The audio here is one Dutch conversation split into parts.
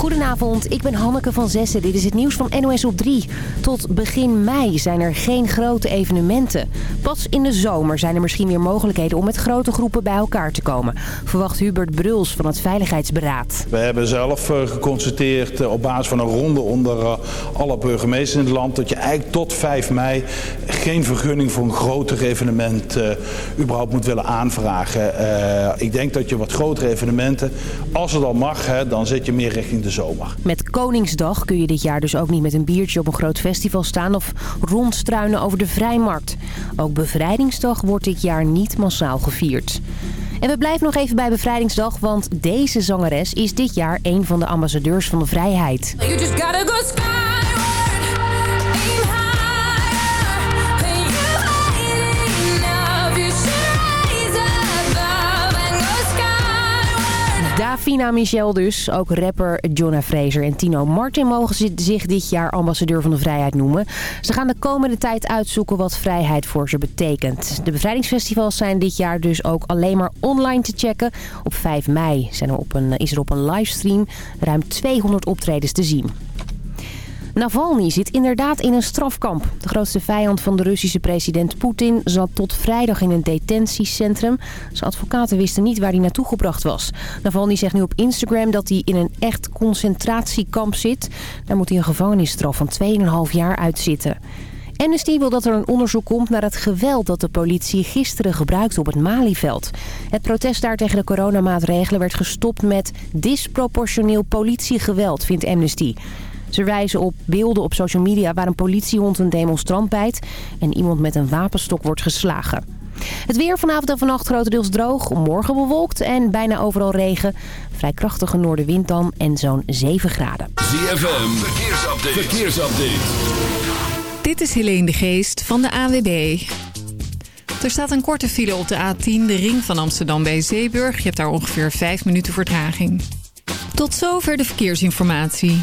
Goedenavond, ik ben Hanneke van Zessen. Dit is het nieuws van NOS op 3. Tot begin mei zijn er geen grote evenementen. Pas in de zomer zijn er misschien weer mogelijkheden om met grote groepen bij elkaar te komen. Verwacht Hubert Bruls van het Veiligheidsberaad. We hebben zelf eh, geconstateerd eh, op basis van een ronde onder eh, alle burgemeesters in het land... dat je eigenlijk tot 5 mei geen vergunning voor een groter evenement überhaupt moet willen aanvragen. ik denk dat je wat grotere evenementen, als het al mag, hè, dan zit je meer richting de zomer. Met Koningsdag kun je dit jaar dus ook niet met een biertje op een groot festival staan of rondstruinen over de Vrijmarkt. Ook Bevrijdingsdag wordt dit jaar niet massaal gevierd. En we blijven nog even bij Bevrijdingsdag, want deze zangeres is dit jaar een van de ambassadeurs van de vrijheid. You just gotta go Davina Michel dus. Ook rapper Jonah Fraser en Tino Martin mogen zich dit jaar ambassadeur van de vrijheid noemen. Ze gaan de komende tijd uitzoeken wat vrijheid voor ze betekent. De bevrijdingsfestivals zijn dit jaar dus ook alleen maar online te checken. Op 5 mei zijn er op een, is er op een livestream ruim 200 optredens te zien. Navalny zit inderdaad in een strafkamp. De grootste vijand van de Russische president Poetin zat tot vrijdag in een detentiecentrum. Zijn advocaten wisten niet waar hij naartoe gebracht was. Navalny zegt nu op Instagram dat hij in een echt concentratiekamp zit. Daar moet hij een gevangenisstraf van 2,5 jaar uitzitten. Amnesty wil dat er een onderzoek komt naar het geweld dat de politie gisteren gebruikte op het Malieveld. Het protest daar tegen de coronamaatregelen werd gestopt met disproportioneel politiegeweld, vindt Amnesty. Ze wijzen op beelden op social media waar een politiehond een demonstrant bijt... en iemand met een wapenstok wordt geslagen. Het weer vanavond en vannacht grotendeels droog, morgen bewolkt en bijna overal regen. Vrij krachtige noordenwind dan en zo'n 7 graden. ZFM, verkeersupdate. verkeersupdate. Dit is Helene de Geest van de AWB. Er staat een korte file op de A10, de ring van Amsterdam bij Zeeburg. Je hebt daar ongeveer 5 minuten vertraging. Tot zover de verkeersinformatie.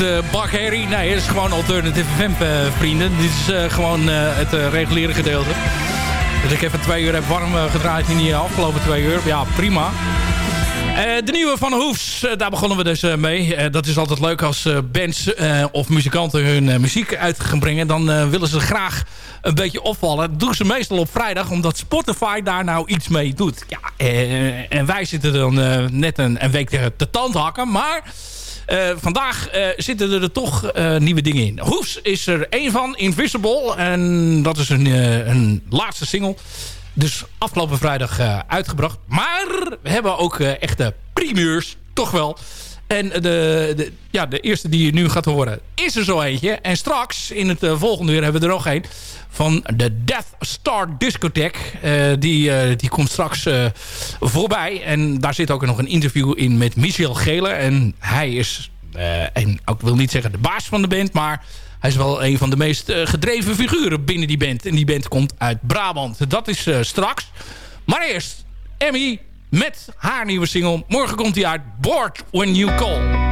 Het uh. Nee, het is gewoon Alternative FM, uh, vrienden. Dit is uh, gewoon het reguliere gedeelte. Dat ik even twee uur heb warm gedraaid in die afgelopen twee uur. Ja, prima. de nieuwe van Hoefs, daar begonnen we dus mee. dat is altijd leuk als bands of muzikanten hun muziek uit gaan brengen. Dan willen ze graag een beetje opvallen. Dat doen ze meestal op vrijdag, omdat Spotify daar nou iets mee doet. Ja, en wij zitten dan net een, een week te, te tand hakken, maar... Uh, vandaag uh, zitten er toch uh, nieuwe dingen in. Hoefs is er één van, Invisible. En dat is een, een laatste single. Dus afgelopen vrijdag uitgebracht. Maar we hebben ook echte primeurs, toch wel. En de, ja, de eerste die je nu gaat horen is er zo eentje. En straks, in het volgende uur, hebben we er nog één van de Death Star Discotheque. Uh, die, uh, die komt straks voorbij. En daar zit ook nog een interview in met Michel Gele. En hij is, en ik wil niet zeggen de baas van de band... maar hij is wel een van de meest gedreven figuren binnen die band. En die band komt uit Brabant. Dat is straks. Maar eerst Emmy met haar nieuwe single. Morgen komt hij uit Board When You Call.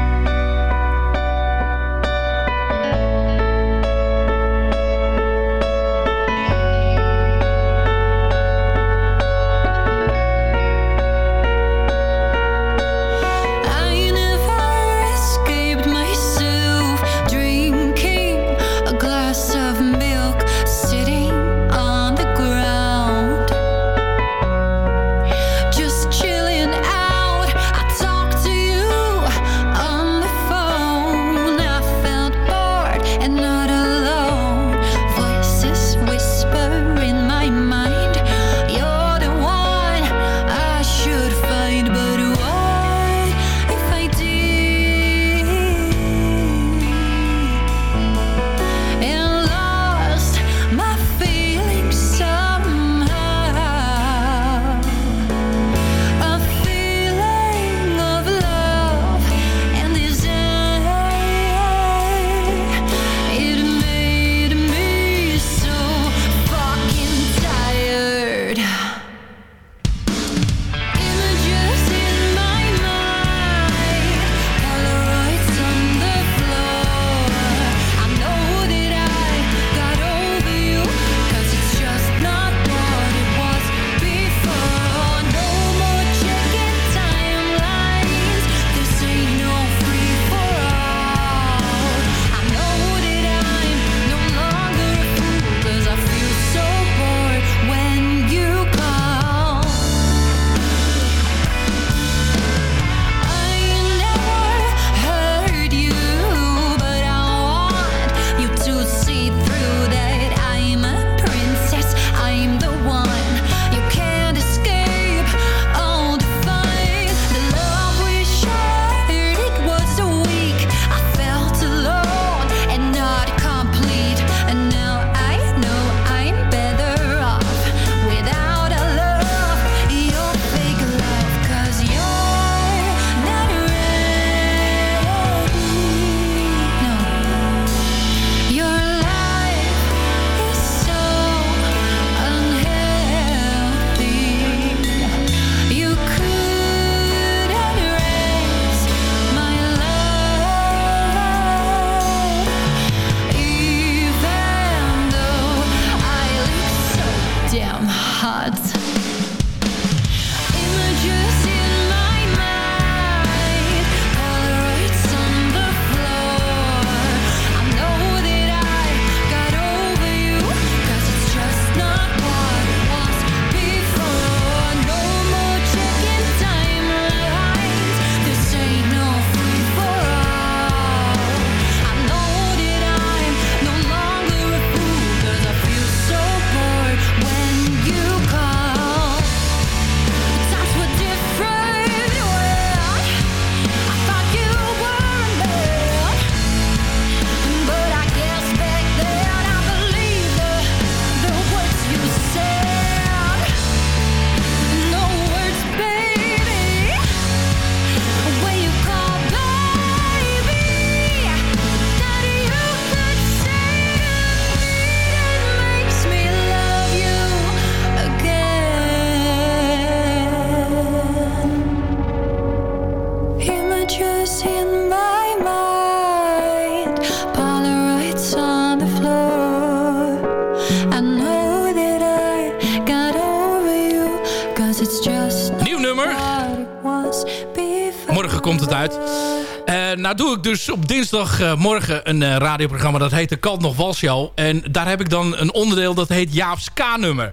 op dinsdagmorgen een eh, radioprogramma. Dat heet De Kant nog Walsjouw. En daar heb ik dan een onderdeel dat heet Jaaps K-nummer.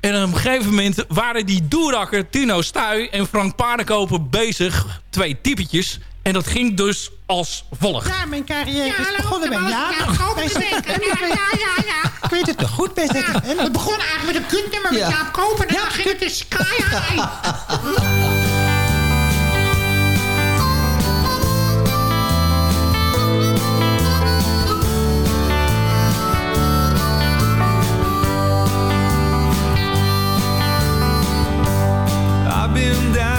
En op een gegeven moment waren die Doerakker, Tino Stuy en Frank Paardenkoper bezig. Twee typetjes. En dat ging dus als volgt. Ja, mijn carrière ja, is begonnen bij ja, ja, ja, Ik weet het nog goed bij ZFM. Het begon eigenlijk met een kutnummer met Jaap Koper. En dan ging het dus- de Sky been down.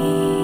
me.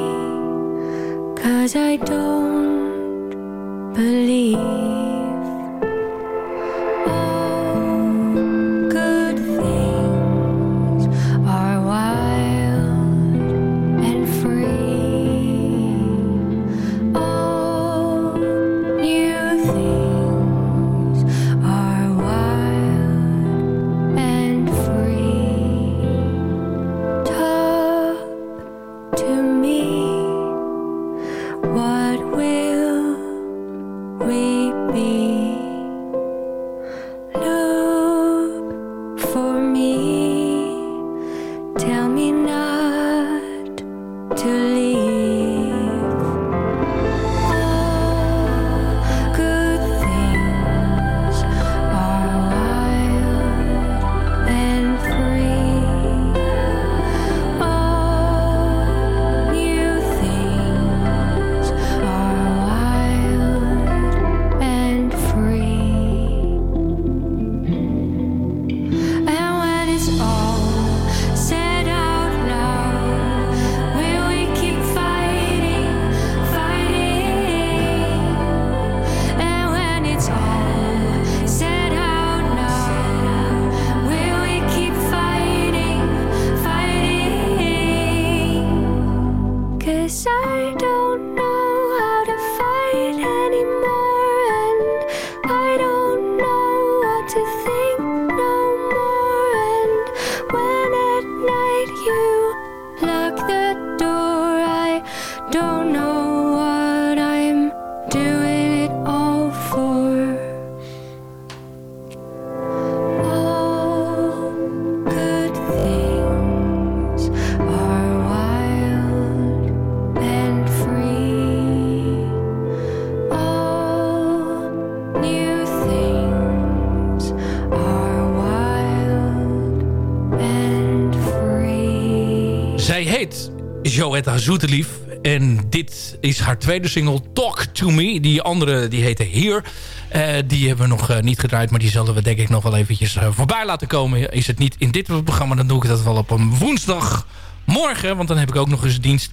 Heet Joetta Zoetelief. En dit is haar tweede single, Talk To Me. Die andere, die heette Here. Eh, die hebben we nog eh, niet gedraaid, maar die zullen we denk ik nog wel eventjes eh, voorbij laten komen. Is het niet in dit programma, dan doe ik dat wel op een woensdagmorgen. Want dan heb ik ook nog eens dienst.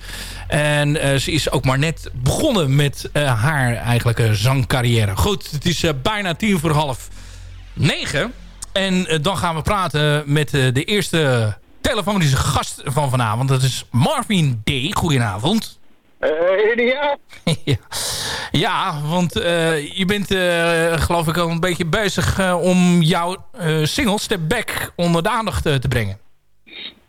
En ze is ook maar net begonnen met haar eigenlijke zangcarrière. Goed, het is bijna tien voor half negen. En dan gaan we praten met de eerste telefonische gast van vanavond. Dat is Marvin D. Goedenavond. ja. ja. ja, want eh, je bent eh, geloof ik al een beetje bezig om jouw single Step Back onder de aandacht te brengen.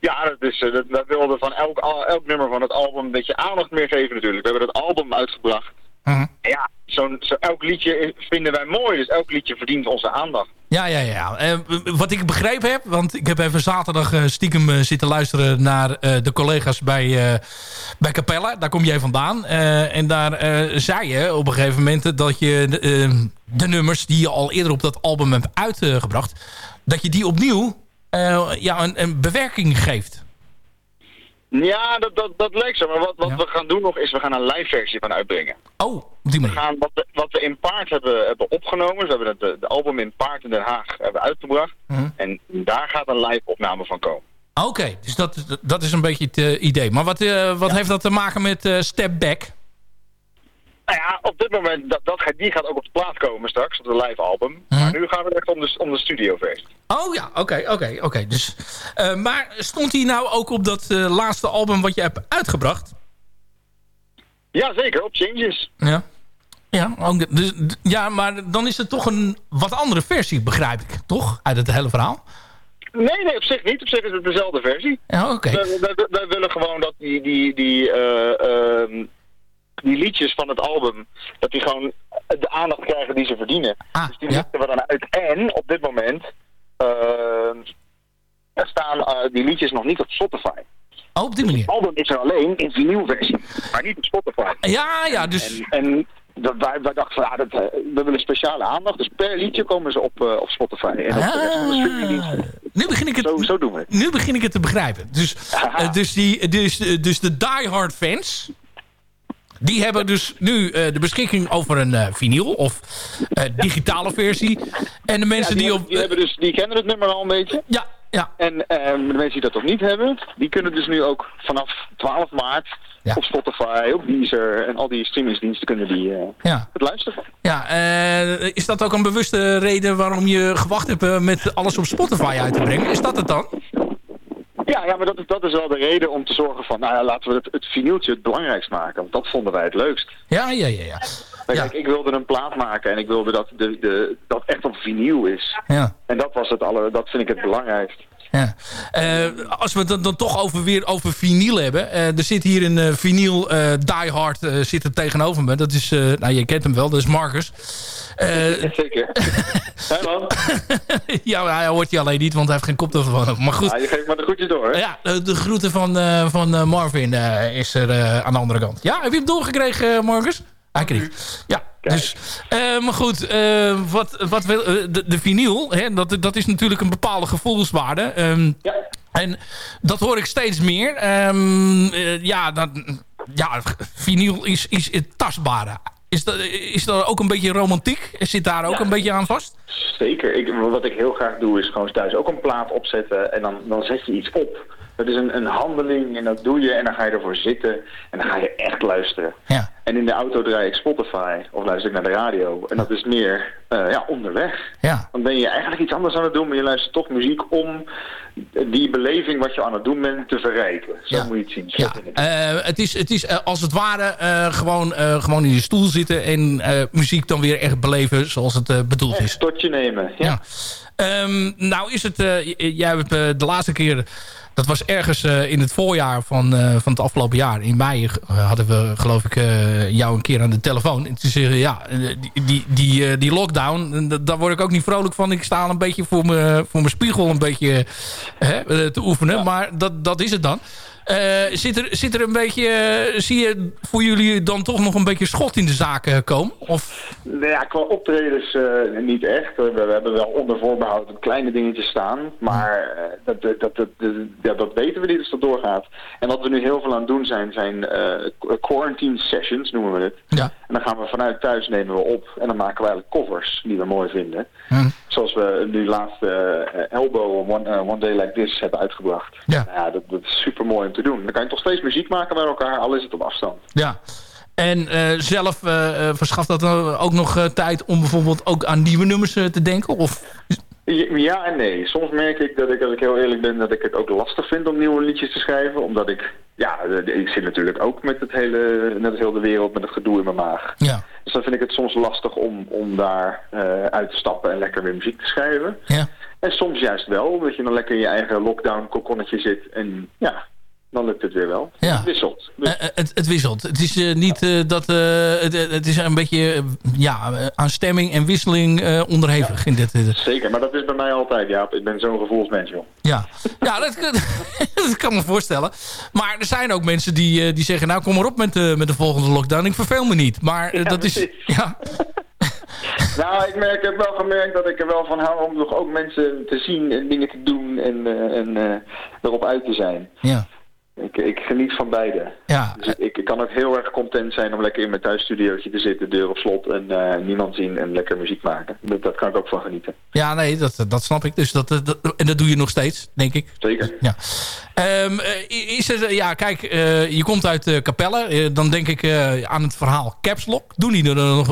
Ja, dat, is, dat, dat wilde van elk, elk nummer van het album een beetje aandacht meer geven natuurlijk. We hebben het album uitgebracht. Mhm. Ja, zo'n zo elk liedje vinden wij mooi, dus elk liedje verdient onze aandacht. Ja, ja, ja. Eh, wat ik begrepen heb, want ik heb even zaterdag eh, stiekem eh, zitten luisteren naar eh, de collega's bij, bij Capella. Daar kom jij vandaan. En daar zei je op een gegeven moment dat je de, eh, de nummers die je al eerder op dat album hebt uitgebracht, dat je die opnieuw ja, een, een bewerking geeft. Ja, dat, dat, dat leek zo. Maar wat, wat we gaan doen nog is, we gaan een live versie van uitbrengen. Oh, op die We gaan wat we, wat we in paard hebben, hebben opgenomen, dus we hebben het de, de album in paard in Den Haag hebben uitgebracht. Mhm. En daar gaat een live opname van komen. Oké, dus dat, dat is een beetje het eh, idee. Maar wat, eh, wat heeft dat te maken met eh, Step Back? Nou ja, op dit moment, dat, dat, gaat- die gaat ook op de plaat komen straks, op de live album. Maar nu gaan we echt om de, om de studioversie. Oh ja, oké, oké, oké. Dus, eh, maar stond hij nou ook op dat eh, laatste album wat je hebt uitgebracht? Ja, zeker, op Changes. Ja. Ja, ook, dus, ja, maar dan is het toch een wat andere versie, begrijp ik. Toch? Uit het hele verhaal? Nee, nee, op zich niet. Op zich is het dezelfde versie. Ja, oké. We willen gewoon dat die, die, die, eh, ehm, die liedjes van het album, dat die gewoon de aandacht krijgen die ze verdienen. dus die lichten we dan uit. En op dit moment ehm, er staan eh, die liedjes nog niet op Spotify. Oh, op die manier. Het album is er alleen in vinylversie, maar niet op Spotify. Ja, ja, dus... En, en dat, wij, wij dachten van, ja, dat, eh, we willen speciale aandacht. Dus per liedje komen ze op, eh, op Spotify. En op de rest van de streamingdiensten. Nu begin ik het, zo, zo doen we. Nu begin ik het te begrijpen. Dus, eh, dus, die, dus, dus de diehard fans... Die hebben dus nu eh, de beschikking over een eh vinyl of eh, digitale versie. En de mensen Ja, die, die, op... die, hebben dus, die kennen het nummer al een beetje. Ja, ja. En eh, de mensen die dat nog niet hebben, die kunnen dus nu ook vanaf 12 maart op Spotify, op Deezer en al die streamingsdiensten kunnen die Ja. het luisteren. Ja, is dat ook een bewuste reden waarom je gewacht hebt met alles op Spotify uit te brengen? Is dat het dan? Ja, ja maar dat is, dat is wel de reden om te zorgen van, nou ja, laten we het, het vinyltje het belangrijkst maken. Want dat vonden wij het leukst. Ja, ja, ja. ja. Maar Kijk, ik wilde een plaat maken en ik wilde dat de, de, dat echt op vinyl is. Ja. En dat was het alle, dat vind ik het belangrijkst. Ja. Eh, als we het dan, dan toch over, weer over vinyl hebben. eh, er zit hier een eh, vinyl eh diehard eh, zit er tegenover me. Dat is, nou je kent hem wel, dat is Marcus. Eh, Zeker. Hé man. ja, hij hoort je alleen niet, want hij heeft geen koptelefoon op. Maar goed. Ja, je geeft maar de groetjes door. Hè? Ja, de, groeten van, eh, van eh, Marvin is er aan de andere kant. Ja, heb je hem doorgekregen, Marcus? Hij kreeg. Ja, dus, maar goed, wat, wat wil, de, de vinyl, hè, dat, dat is natuurlijk een bepaalde gevoelswaarde. Ehm, En dat hoor ik steeds meer. Eh, ja, dat, ja, vinyl is, is het tastbare. Is dat, is dat ook een beetje romantiek? Zit daar ook een beetje aan vast? Zeker. Ik, wat ik heel graag doe is gewoon thuis ook een plaat opzetten en dan, dan zet je iets op. Dat is een, een handeling en dat doe je en dan ga je ervoor zitten en dan ga je echt luisteren. Ja. En in de auto draai ik Spotify of luister ik naar de radio en dat is meer eh, ja, onderweg. Ja. Dan ben je eigenlijk iets anders aan het doen, maar je luistert toch muziek om die beleving wat je aan het doen bent te verrijken. Zo moet je het zien. Ik het. Eh, het is, het is eh, als het ware gewoon, eh, gewoon in je stoel zitten en muziek dan weer echt beleven zoals het bedoeld is. Tot je nemen, ja. Ehm, nou is het, eh, jij hebt eh, de laatste keer, dat was ergens eh, in het voorjaar van, van het afgelopen jaar. In mei hadden we geloof ik jou een keer aan de telefoon. En te zeggen, ja, die, die, die, die lockdown, da- daar word ik ook niet vrolijk van. Ik sta al een beetje voor mijn voor mijn spiegel een beetje hè, te oefenen. Maar dat, dat is het dan. Eh, zit, er, zit er een beetje, eh, zie je voor jullie dan toch nog een beetje schot in de zaak eh, komen? Of Nou ja, qua optredens eh, niet echt. We, we hebben wel onder voorbehoud kleine dingetjes staan. Maar dat, dat, dat, dat- dat weten we niet als dat doorgaat. En wat we nu heel veel aan het doen zijn, zijn qu- quarantine sessions, noemen we het. Ja. En dan gaan we vanuit thuis nemen we op en dan maken we eigenlijk covers die we mooi vinden. Hm. Zoals we nu laatst eh, Elbow One, One Day Like This hebben uitgebracht. Ja. Nou ja, dat, dat is super mooi te doen. Dan kan je toch steeds muziek maken met elkaar, al is het op afstand. Ja. En eh, zelf eh, eh, verschaft dat ook nog tijd om bijvoorbeeld ook aan nieuwe nummers te denken? Of Ja en nee. Soms merk ik dat ik, als ik heel eerlijk ben, dat ik het ook lastig vind om nieuwe liedjes te schrijven. Omdat ik, ja, ik zit natuurlijk ook met het hele, net als heel de wereld, met het gedoe in mijn maag. Ja. Dus dan vind ik het soms lastig om, om daar uit te stappen en lekker weer muziek te schrijven. Ja. En soms juist wel, omdat je dan lekker in je eigen lockdown kokonnetje zit en ja, dan lukt het weer wel. Ja. Het wisselt. Dus- Eh, eh, het, het wisselt. Het is eh, niet dat... het, het is een beetje ja, aan stemming en wisseling onderhevig. In dit, Zeker, maar dat is bij mij altijd, ja. Ik ben zo'n gevoelsmens, joh. ja, ja dat, kan- dat kan me voorstellen. Maar er zijn ook mensen die, die zeggen... nou, kom maar op met, de met de volgende lockdown. Ik verveel me niet. Maar dat is... Ja, Nou, ik, merk, ik heb wel gemerkt dat ik er wel van hou om nog ook mensen te zien en dingen te doen en, en erop uit te zijn. ja, Ik, ik geniet van beide. ja. Dus ik, ik kan ook heel erg content zijn om lekker in mijn thuisstudiootje te zitten, deur op slot en eh, niemand zien en lekker muziek maken. Dat, dat kan ik ook van genieten. Ja, nee, dat, dat snap ik. Dus dat, dat, en dat doe je nog steeds, denk ik. Zeker. Ja. Ehm, eh, is er, ja, kijk, eh, je komt uit eh, Capelle. Dan denk ik aan het verhaal Caps Lock. Doen die er nog,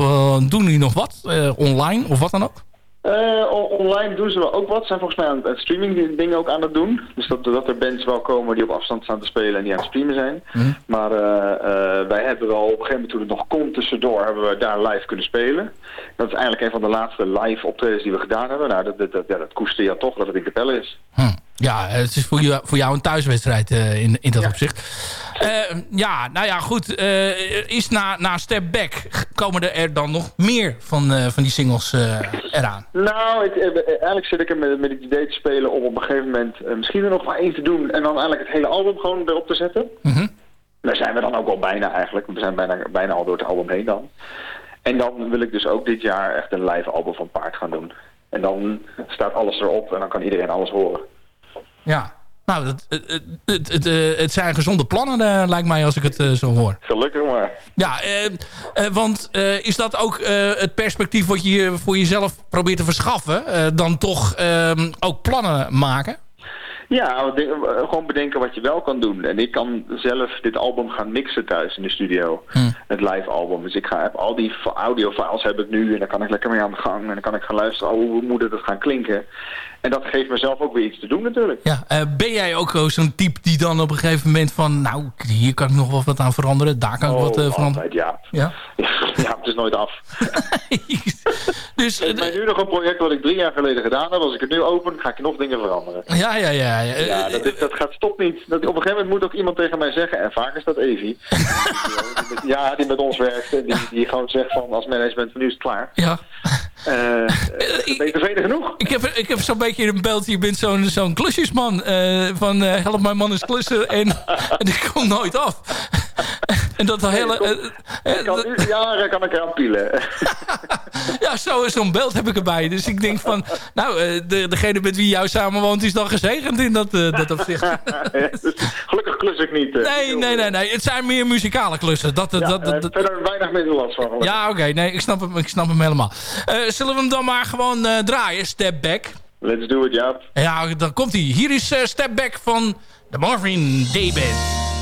doen die nog wat? Online of wat dan ook? Eh, o- online doen ze wel ook wat. Ze zijn volgens mij aan het streaming dingen ook aan het doen. Dus dat, dat er bands wel komen die op afstand staan te spelen en die aan het streamen zijn. Maar eh, eh, wij hebben wel op een gegeven moment toen het nog kon tussendoor, hebben we daar live kunnen spelen. Dat is eigenlijk een van de laatste live optredens die we gedaan hebben. Nou, dat, dat, dat, ja, dat koester je toch dat het in Capelle is. Hm. Ja, het is voor jou, voor jou een thuiswedstrijd eh, in, in dat opzicht. Eh, ja, nou ja, goed. eh, is na, na Step Back komen er, dan nog meer van, van die singles eraan? Nou, ik, eigenlijk zit ik er met, met het idee te spelen om op een gegeven moment misschien er nog maar één te doen en dan eigenlijk het hele album gewoon erop te zetten. Mhm. Daar zijn we dan ook al bijna eigenlijk. We zijn bijna, bijna al door het album heen dan. En dan wil ik dus ook dit jaar echt een live album van Paard gaan doen. En dan staat alles erop en dan kan iedereen alles horen. Ja. Nou, het, het, het, het, het, eh, zijn gezonde plannen, eh, lijkt mij, als ik het eh, zo hoor. Gelukkig maar. Ja, want is dat ook het perspectief wat je voor jezelf probeert te verschaffen? Dan toch ehm, ook plannen maken? Ja, eh, gewoon bedenken wat je wel kan doen. En ik kan zelf dit album gaan mixen thuis in de studio. Het live album. Dus ik ga heb al die audiofiles heb ik nu en dan kan ik lekker mee aan de gang. En dan kan ik gaan luisteren, oh, hoe moet het gaan klinken. En dat geeft mezelf ook weer iets te doen natuurlijk. Ja, eh, ben jij ook zo- zo'n type die dan op een gegeven moment van... nou, hier kan ik nog wel wat aan veranderen, daar kan ik wat eh, Oh, veranderen? altijd, ja. Ja? ja, het is nooit af. dus, ik ben nu nog een project wat ik drie jaar geleden gedaan heb. Als ik het nu open, ga ik nog dingen veranderen. Ja, ja, ja. Ja. Ja, dat, is- dat gaat stop niet. Dat, op een gegeven moment moet ook iemand tegen mij zeggen, en vaak is dat Evie. Ja, die met ons werkt. en Die, die gewoon zegt van als management van nu is het klaar. Ja. Eh, eh, ben je tevreden genoeg? Ik heb, ik heb zo'n beetje een beeld, je bent zo'n zo'n klusjesman. eh, van eh, help mijn man eens klussen en, en ik kom nooit af. en dat hele... eh, Ik kan nu jaren kan ik eraan pielen. ja, zo- zo'n beeld heb ik erbij. Dus ik denk van, nou, eh, de, degene met wie jou samenwoont is dan gezegend in dat, eh, dat opzicht. Gelukkig klus ik niet. eh. Nee, nee, nee, nee. Het zijn meer muzikale klussen. Dat, Ja, dat, eh, dat- verder weinig minder last van. gelukkig. ja, oké. nee, ik snap, hem, ik snap hem helemaal. Eh, zullen we hem dan maar gewoon eh, draaien? Step Back. Let's do it, Jaap. Ja, dan komt hij. Hier is eh, Step Back van de Marvin Day Band.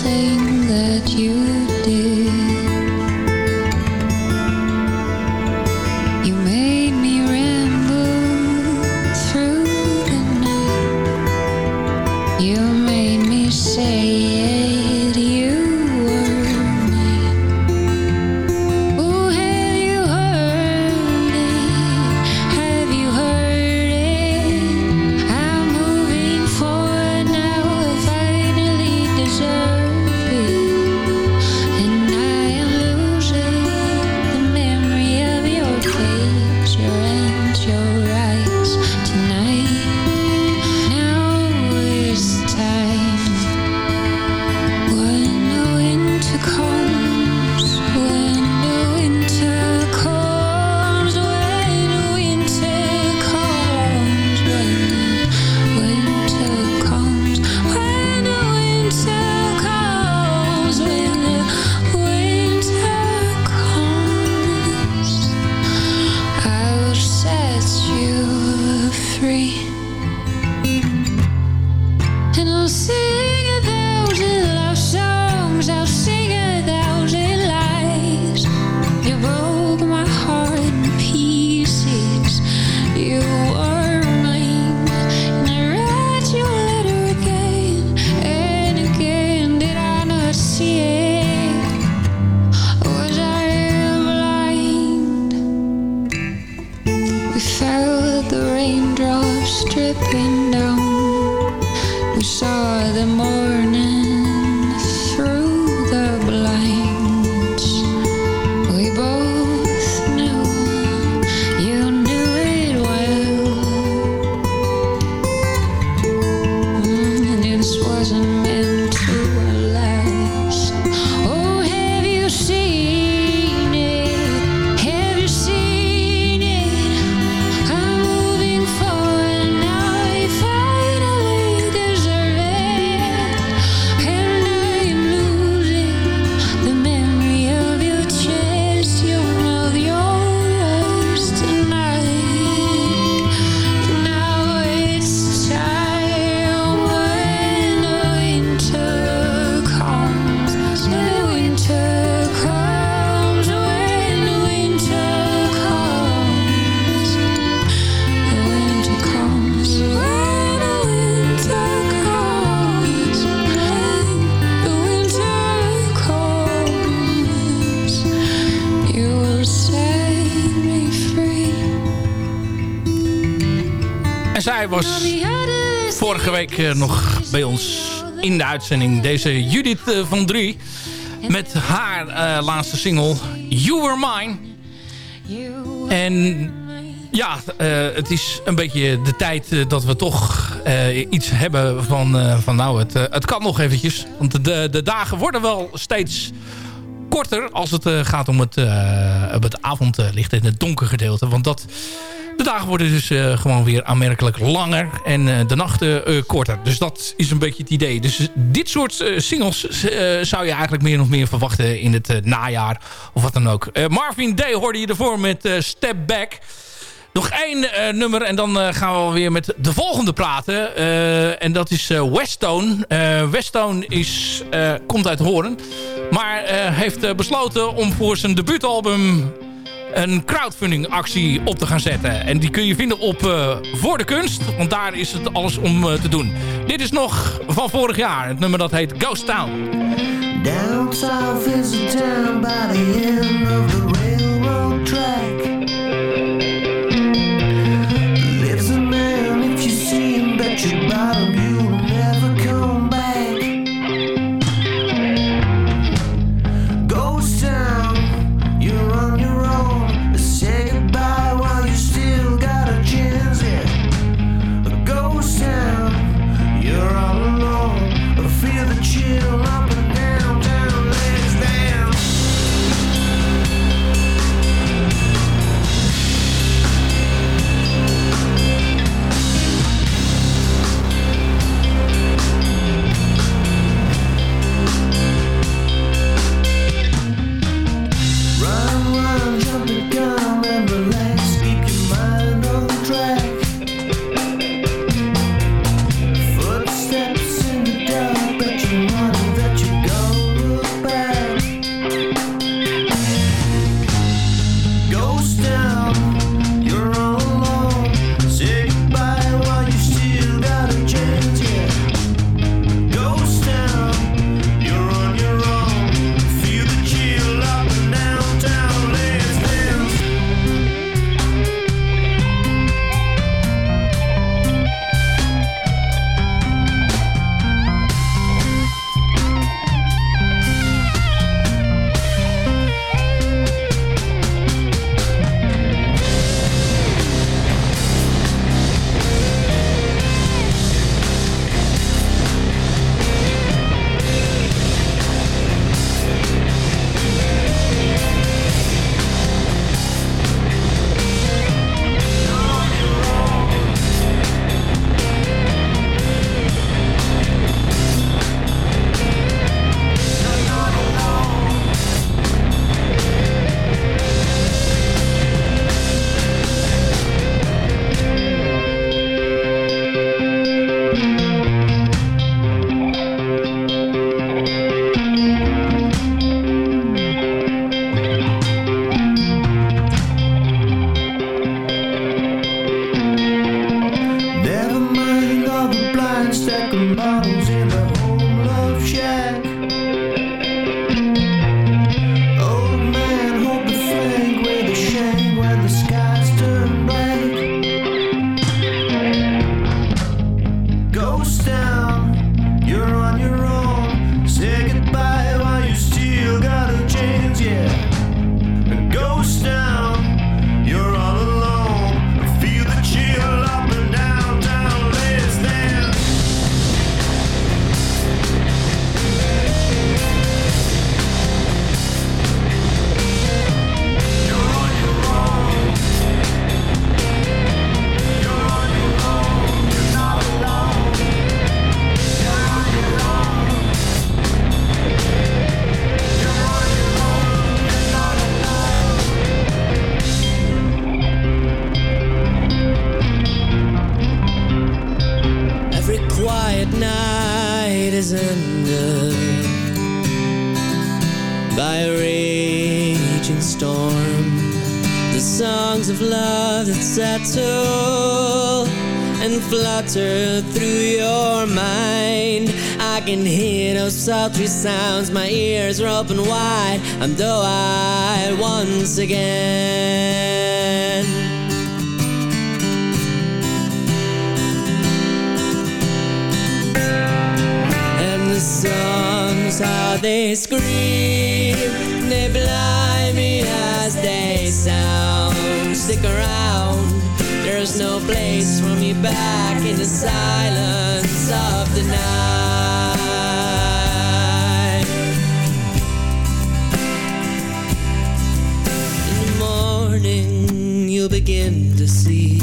A down. We saw the morning eh, nog bij ons in de uitzending. Deze Judith eh, van Drie. Met haar eh, laatste single You Were Mine. En ja, het is een beetje de tijd dat we toch iets hebben van... van nou, het, het kan nog eventjes. Want de, de dagen worden wel steeds korter als het gaat om het, het avondlicht en het donker gedeelte. Want dat, de dagen worden dus eh, gewoon weer aanmerkelijk langer en eh, de nachten eh, korter. Dus dat is een beetje het idee. Dus dit soort singles zou je eigenlijk meer of meer verwachten in het najaar of wat dan ook. Marvin Day hoorde je ervoor met Step Back. Nog één nummer en dan gaan we weer met de volgende praten. En dat is Westone. Westone is, komt uit Hoorn. Maar heeft besloten om voor zijn debuutalbum een crowdfunding actie op te gaan zetten. En die kun je vinden op eh, Voor de Kunst. Want daar is het alles om eh, te doen. Dit is nog van vorig jaar. Het nummer dat heet Ghost Town. Down south is a town by the end of the track. You see love that settle and flutter through your mind. I can hear those sultry sounds, my ears are open wide. I'm doe-eyed once again. And the songs, how they scream, they blind me as they sound. Around, there's no place for me back in the silence of the night. In the morning, you'll begin to see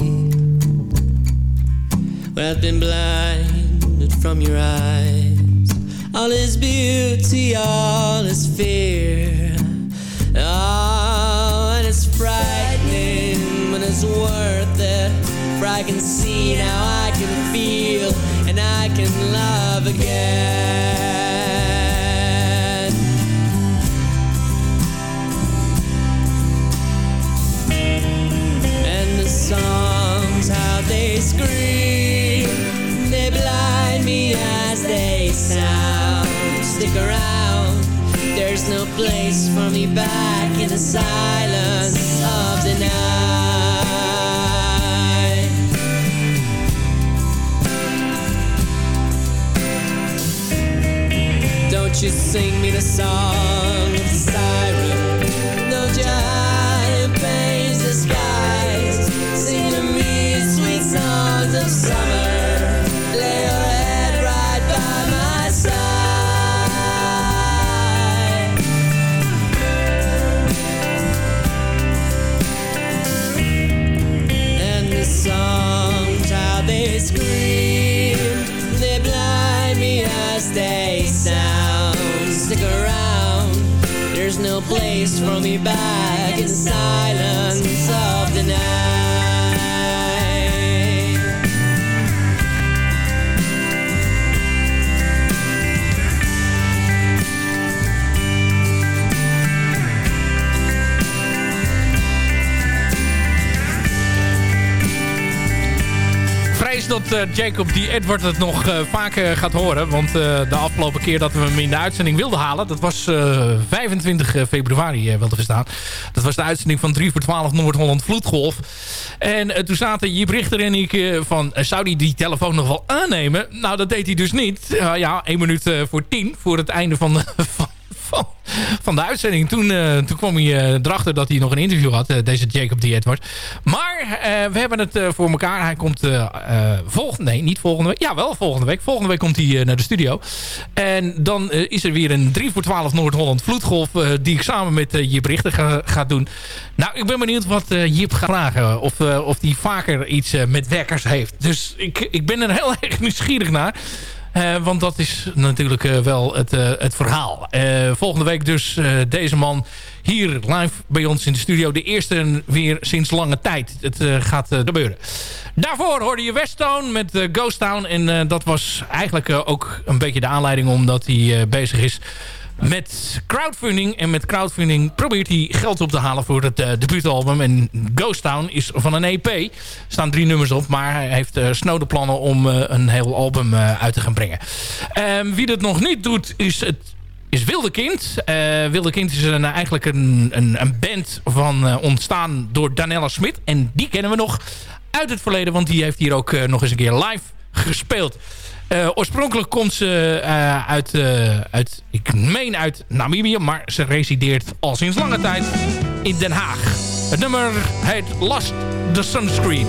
what has been blinded from your eyes. All is beauty, all is fear. making love. You sing me the song me back in dat eh, Jacob die Edward het nog eh, vaker gaat horen. Want eh, de afgelopen keer dat we hem in de uitzending wilden halen... dat was eh, 25 februari wel te verstaan. Dat was de uitzending van 3 voor 12 Noord-Holland Vloedgolf. En toen zaten Jip Richter en ik van... zou hij die telefoon nog wel aannemen? Nou, dat deed hij dus niet. Ja, 1 minuut voor 10 voor het einde van de, van, van, de uitzending. Toen, eh, toen kwam hij eh, erachter dat hij nog een interview had, eh, deze Jacob D. Edward. Maar we hebben het voor elkaar. Hij komt volgende, nee, niet volgende week. Ja, wel volgende week. Volgende week komt hij naar de studio. En dan is er weer een 3 voor 12 Noord-Holland vloedgolf... die ik samen met Jip Richter ga, doen. Nou, ik ben benieuwd wat Jip gaat vragen. Of, of die vaker iets met wekkers heeft. Dus ik, ik ben er heel erg nieuwsgierig naar. Eh, want dat is natuurlijk eh, wel het, eh, het verhaal. Volgende week dus deze man hier live bij ons in de studio. De eerste weer sinds lange tijd. Het gaat gebeuren. Daarvoor hoorde je Westtown met Ghost Town. En dat was eigenlijk ook een beetje de aanleiding... omdat hij bezig is met crowdfunding. En met crowdfunding probeert hij geld op te halen voor het eh, debuutalbum. En Ghost Town is van een EP. Er staan drie nummers op. Maar hij heeft uh, snode plannen om eh, een heel album uit te gaan brengen. Ehm, wie dat nog niet doet is het is Wilde Kind. Wilde Kind is een, eigenlijk een, een, band van ontstaan door Danella Smit. En die kennen we nog uit het verleden. Want die heeft hier ook nog eens een keer live gespeeld. Eh, oorspronkelijk komt ze eh, uit, eh, uit, ik meen uit Namibië, maar ze resideert al sinds lange tijd in Den Haag. Het nummer heet Last the Sunscreen.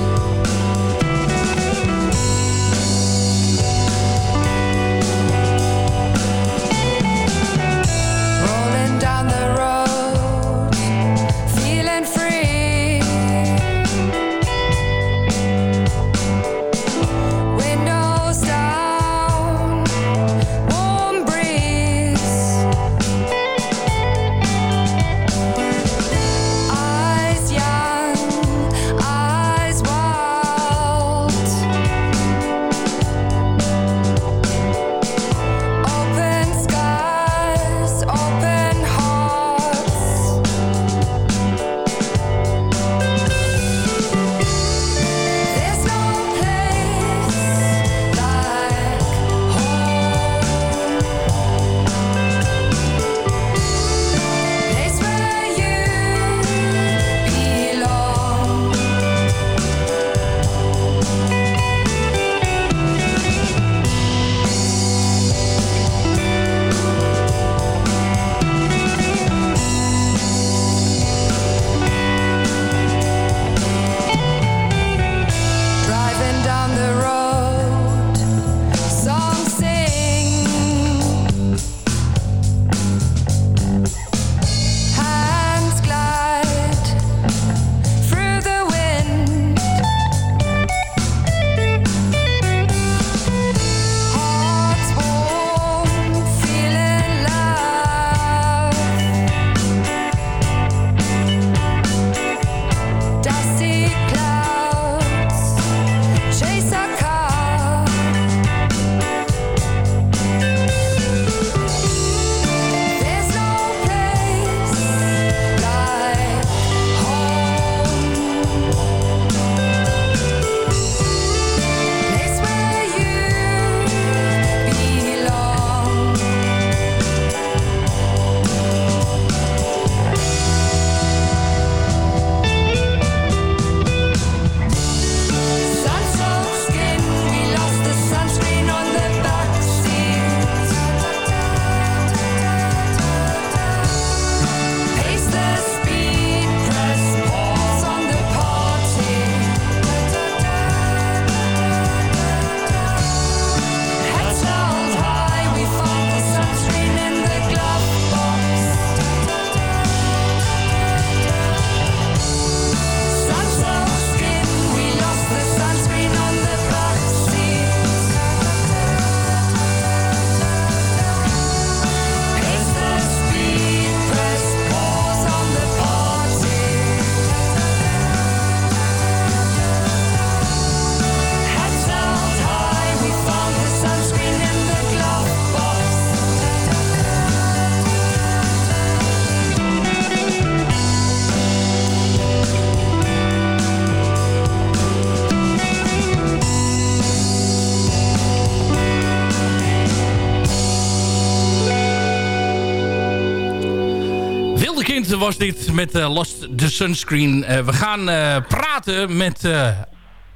Was dit met eh, Lost the Sunscreen. Eh, we gaan eh, praten met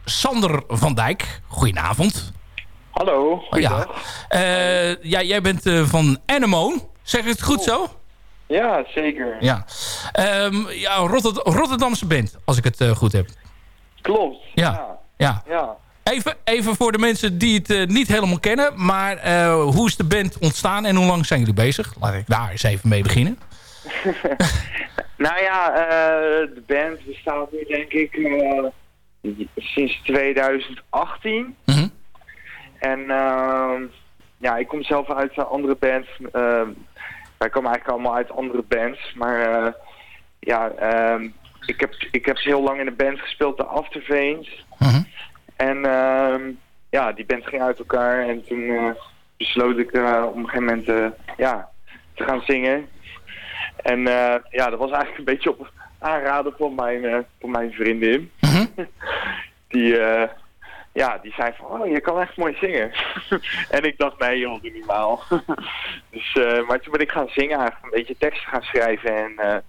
Sander van Dijk. Goedenavond. Hallo, ja. Eh, ja, jij bent van Anemone. Zeg ik het goed zo? Ja, zeker. Ja. Ehm, ja, Rotterd- Rotterdamse band, als ik het goed heb. Klopt. Ja. ja. Ja. Even, even voor de mensen die het niet helemaal kennen. Maar hoe is de band ontstaan en hoe lang zijn jullie bezig? Laat ik daar eens even mee beginnen. Nou ja, eh, de band bestaat nu denk ik eh, sinds 2018. Mhm. En ehm, ja, ik kom zelf uit een andere band. ehm, wij komen eigenlijk allemaal uit andere bands. Maar eh, ja, ehm, ik, heb, ik heb heel lang in een band gespeeld, de Afterveens. En ehm, ja, die band ging uit elkaar. En toen besloot ik op een gegeven moment ja, te gaan zingen. En eh, ja, dat was eigenlijk een beetje op aanraden van mijn, eh, van mijn vriendin. die, eh, ja, die zei van, oh, je kan echt mooi zingen. en ik dacht, nee joh, doe niet maal. dus, maar toen ben ik gaan zingen, eigenlijk een beetje teksten gaan schrijven. En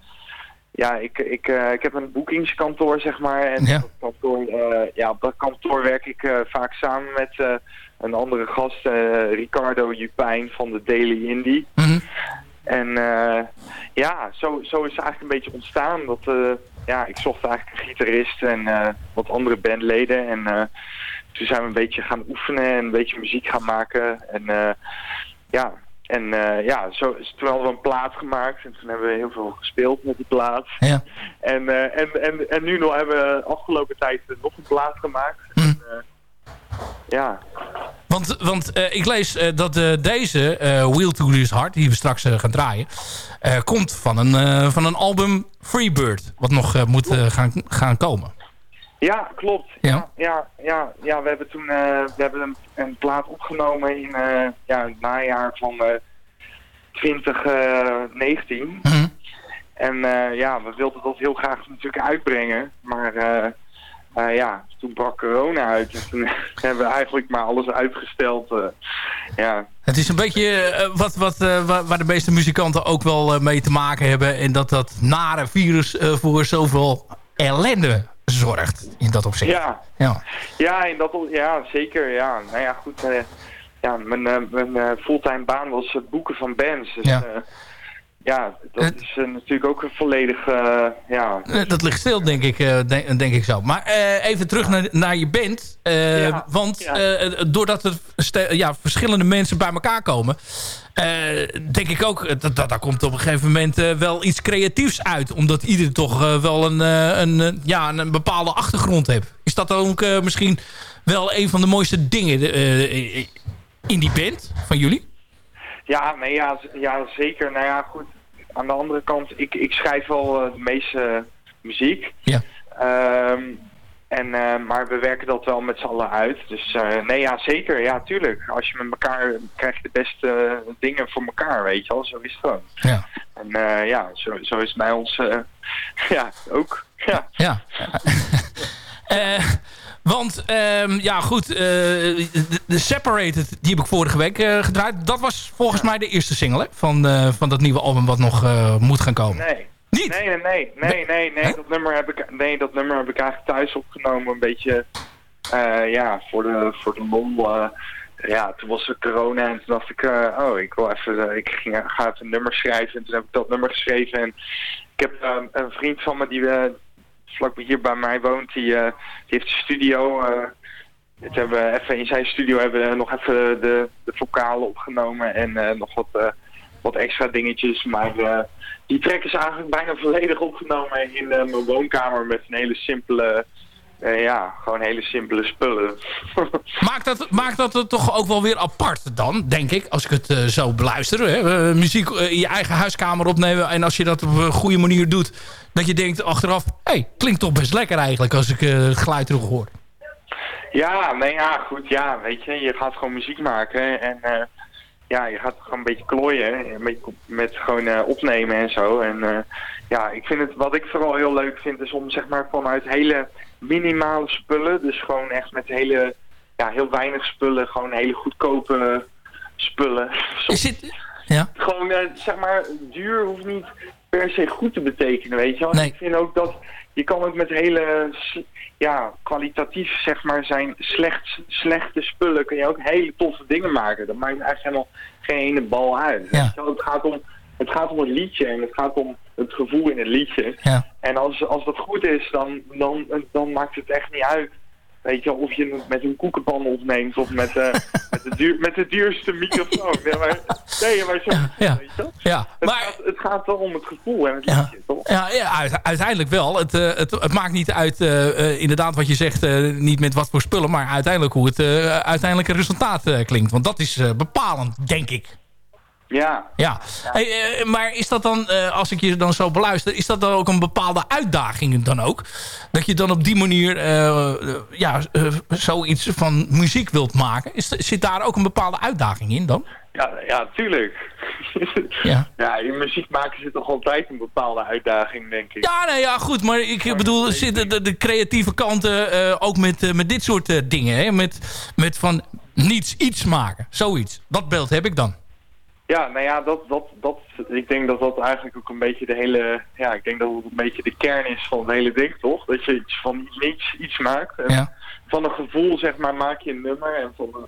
ja, ik, ik, ik heb een boekingskantoor, zeg maar. En Ja. op, dat kantoor, eh, ja, op dat kantoor werk ik vaak samen met een andere gast, Ricardo Jupijn van de Daily Indie. En eh, ja, zo, zo is het eigenlijk een beetje ontstaan. Dat, eh, ja, ik zocht eigenlijk een gitarist en eh, wat andere bandleden. En toen zijn we een beetje gaan oefenen en een beetje muziek gaan maken. En ja, en ja, zo, toen hadden we een plaat gemaakt en toen hebben we heel veel gespeeld met die plaat. Ja. En, en, en, en nu nog hebben we afgelopen tijd nog een plaat gemaakt. En, eh, ja. Want, want eh, ik lees eh, dat eh, deze Wheel to His Heart, die we straks gaan draaien, komt van een, van een album Freebird, wat nog moet gaan, gaan komen. Ja, klopt. Ja. Ja, ja, ja, we hebben toen we hebben een, een plaat opgenomen in ja, het najaar van eh 2019. En eh, ja, we wilden dat heel graag natuurlijk uitbrengen. Maar eh, ja, toen brak corona uit. En toen hebben we eigenlijk maar alles uitgesteld. eh. ja. Het is een beetje eh, wat, wat, wa- waar de meeste muzikanten ook wel mee te maken hebben. En dat dat nare virus voor zoveel ellende zorgt in dat opzicht. Ja. Ja. Ja, in dat, ja, zeker. Ja, nou ja, goed. ja, mijn, mijn fulltime baan was het boeken van bands. Dus, Ja. Ja. dat is eh, natuurlijk ook een volledig, eh, ja... Eh, dat ligt stil, denk ik, eh, denk, denk ik zo. Maar eh, even terug naar, naar je band. Eh, want eh, doordat er ja, verschillende mensen bij elkaar komen... eh, denk ik ook, eh, dat, dat, daar komt op een gegeven moment eh, wel iets creatiefs uit. Omdat ieder toch eh, wel een, eh, een, eh, ja, een, bepaalde achtergrond heeft. Is dat ook eh, misschien wel een van de mooiste dingen eh, in die band van jullie? Ja, nee, ja, ja, zeker. Nou ja, goed. Aan de andere kant, ik, ik schrijf wel eh, de meeste muziek. Ja. Ehm, en, eh, maar we werken dat wel met z'n allen uit. Dus eh, nee, ja, zeker. Ja, tuurlijk. Als je met elkaar krijg je de beste dingen voor elkaar, weet je wel. Zo is het gewoon. Ja. En ja, zo, zo is het bij ons ja, ook. Ja. Ja. Want, ehm, ja goed, eh, de, de Separated, die heb ik vorige week eh, gedraaid. Dat was volgens mij de eerste single hè, van, eh, van dat nieuwe album wat nog moet gaan komen. Nee. Niet? Nee, nee, nee, nee, nee, nee. Dat nummer heb ik, nee, dat nummer heb ik eigenlijk thuis opgenomen. Een beetje, ja, voor de, voor de eh, ja, toen was er corona en toen dacht ik, oh, ik wil even, ik ging, ga even een nummer schrijven. En toen heb ik dat nummer geschreven. En ik heb een vriend van me die eh vlak hier bij mij woont, die, eh, die heeft een studio. eh dit hebben even in zijn studio hebben we nog even de, de vocalen opgenomen en eh, nog wat, wat extra dingetjes. Maar die track is eigenlijk bijna volledig opgenomen in mijn woonkamer met een hele simpele, eh, ja, gewoon hele simpele spullen. Maakt dat, maakt dat het toch ook wel weer apart dan, denk ik, als ik het eh, zo beluister. Hè? Eh, muziek in je eigen huiskamer opnemen en als je dat op een goede manier doet, dat je denkt achteraf, hé, hey, klinkt toch best lekker eigenlijk als ik het geluid terug hoor. Ja, nee, ja, goed, ja, weet je, je gaat gewoon muziek maken en ja, je gaat gewoon een beetje klooien, een beetje met gewoon opnemen en zo. En ja, ik vind het, wat ik vooral heel leuk vind, is om zeg maar vanuit hele minimale spullen, dus gewoon echt met hele, ja, heel weinig spullen, gewoon hele goedkope spullen. Soms, ja? Gewoon, eh, zeg maar, duur hoeft niet per se goed te betekenen, weet je wel. Nee. Ik vind ook dat je kan ook met hele, ja, kwalitatief zeg maar zijn slecht, slechte spullen kun je ook hele toffe dingen maken. Dat maakt eigenlijk helemaal geen ene bal uit. wel. Het gaat om het gaat om het liedje en het gaat om het gevoel in het liedje. Ja. En als, als dat goed is, dan, dan, dan maakt het echt niet uit. Weet je, of je het met een koekenpan opneemt of met, eh, met, de, duur, met de duurste microfoon. Nee, maar, nee, maar zo, ja. weet je wel? Ja, Het, gaat, het gaat wel om het gevoel en het liedje, toch? Ja, ja uit- uiteindelijk wel. Het, eh, het, het maakt niet uit, eh, inderdaad wat je zegt, niet met wat voor spullen, maar uiteindelijk hoe het eh, uiteindelijke resultaat klinkt. Want dat is bepalend, denk ik. Ja. Ja. Hey, eh, maar is dat dan, eh, als ik je dan zo beluister, is dat dan ook een bepaalde uitdaging dan ook? Dat je dan op die manier eh, ja, zoiets van muziek wilt maken? Is, zit daar ook een bepaalde uitdaging in dan? Ja, ja, tuurlijk. Ja. ja, in muziek maken zit toch altijd een bepaalde uitdaging, denk ik. Ja, nee, ja, goed. Maar ik bedoel, zitten de, de creatieve kanten ook met, met dit soort dingen. Hè? Met, met van niets iets maken. Zoiets. Dat beeld heb ik dan. Ja, nou ja, dat, dat, dat, ik denk dat dat eigenlijk ook een beetje de hele, ja, ik denk dat het een beetje de kern is van het hele ding, toch? Dat je iets van niets iets maakt. En Ja. Van een gevoel, zeg maar, maak je een nummer en van, een-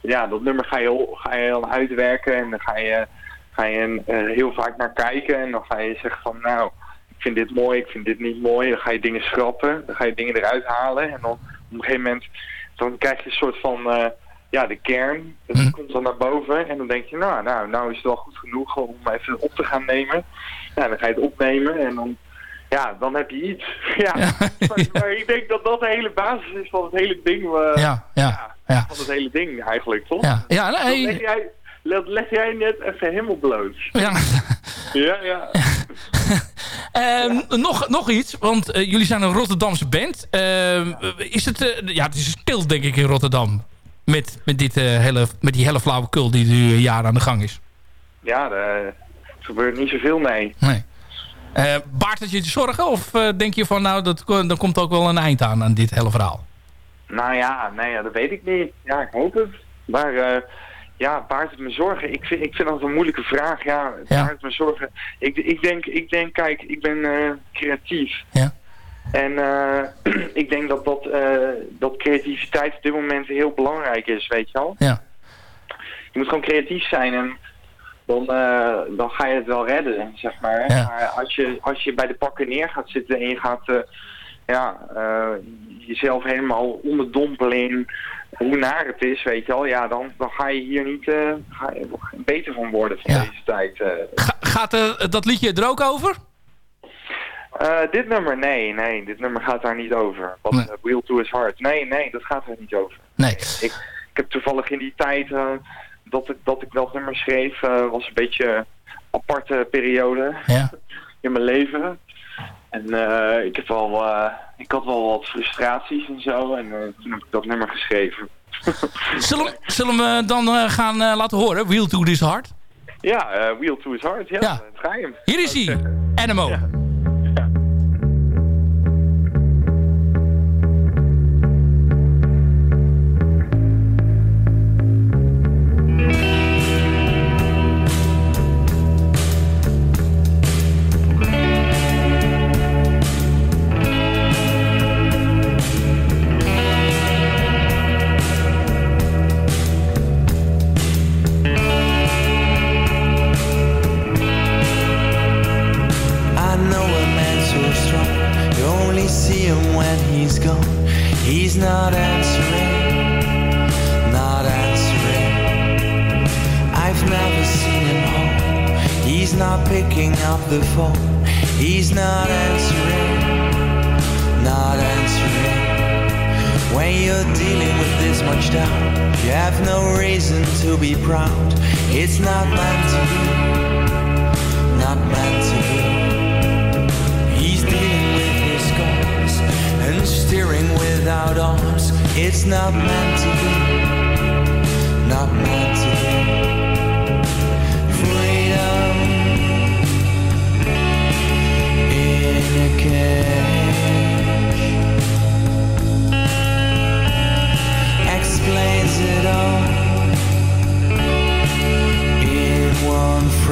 ja, dat nummer ga je, ga je dan uitwerken en dan ga je, ga je eh, heel vaak naar kijken en dan ga je zeggen van, nou, ik vind dit mooi, ik vind dit niet mooi. Dan ga je dingen schrappen, dan ga je dingen eruit halen en dan op een gegeven moment, dan krijg je een soort van, eh, ja, de kern, dat komt dan naar boven en dan denk je, nou, nou, nou is het wel goed genoeg om even op te gaan nemen. Ja, dan ga je het opnemen en dan, ja, dan heb je iets. Ja, Maar, maar ik denk dat dat de hele basis is van het hele ding. eh, Ja, ja, ja. Van het hele ding eigenlijk, toch? Ja, ja. Dat leg jij, dat leg jij net even helemaal bloot. Ja. Ja, ja. Ehm, nog, nog iets, want eh, jullie zijn een Rotterdamse band. Ehm, is het, eh, ja, het is stil denk ik in Rotterdam. Met, met, dit, eh, hele, met die hele flauwekul die nu een jaar aan de gang is. Ja, er gebeurt niet zoveel mee. Nee. Eh, baart het je zorgen? Of eh, denk je van nou, dat, dan komt ook wel een eind aan aan dit hele verhaal? Nou ja, nee, dat weet ik niet. Ja, ik hoop het. Maar eh, ja, baart het me zorgen? Ik vind, ik vind dat een moeilijke vraag. Ja, baart het me zorgen? Ik, ik, denk, ik denk, kijk, ik ben eh, creatief. Ja. En eh, ik denk dat, dat, eh, dat creativiteit op dit moment heel belangrijk is, weet je wel. Ja. Je moet gewoon creatief zijn en dan, eh, dan ga je het wel redden, zeg maar. Ja. Maar als je, als je bij de pakken neer gaat zitten en je gaat eh, ja, eh, jezelf helemaal onderdompelen in hoe naar het is, weet je wel. Ja, dan, dan ga je hier niet eh, ga je er beter van worden van deze tijd. eh. Gaat dat liedje er ook over? Eh, dit nummer, nee, nee, dit nummer gaat daar niet over. Wat eh, Wheel to his heart. Nee, nee, dat gaat er niet over. Nee. Ik, ik heb toevallig in die tijd eh, dat, ik, dat ik dat nummer schreef, was een beetje een aparte periode Ja. in mijn leven. En ik, heb wel, ik had wel wat frustraties en zo. En toen heb ik dat nummer geschreven. Zullen, zullen we dan gaan laten horen? Wheel to this heart. Ja, Wheel to his heart. Ja, ja. Hier is hij. Animo. I the phone. He's not answering, not answering. When you're dealing with this much doubt, you have no reason to be proud. It's not meant to be, not meant to be. He's dealing with his scars and steering without arms. It's not meant to be, not meant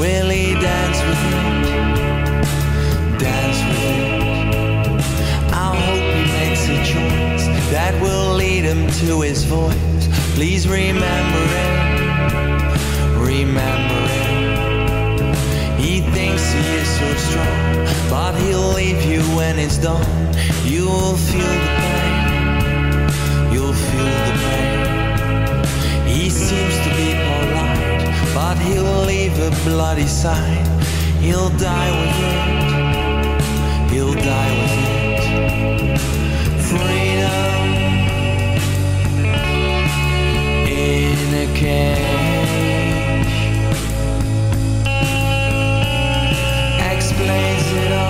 Will he dance with it? Dance with it. I hope he makes a choice that will lead him to his voice. Please remember it. Remember. He thinks he is so strong, but he'll leave you when it's done. You'll feel the pain. But he'll leave a bloody sign. He'll die with it. He'll die with it. Freedom in a cage explains it all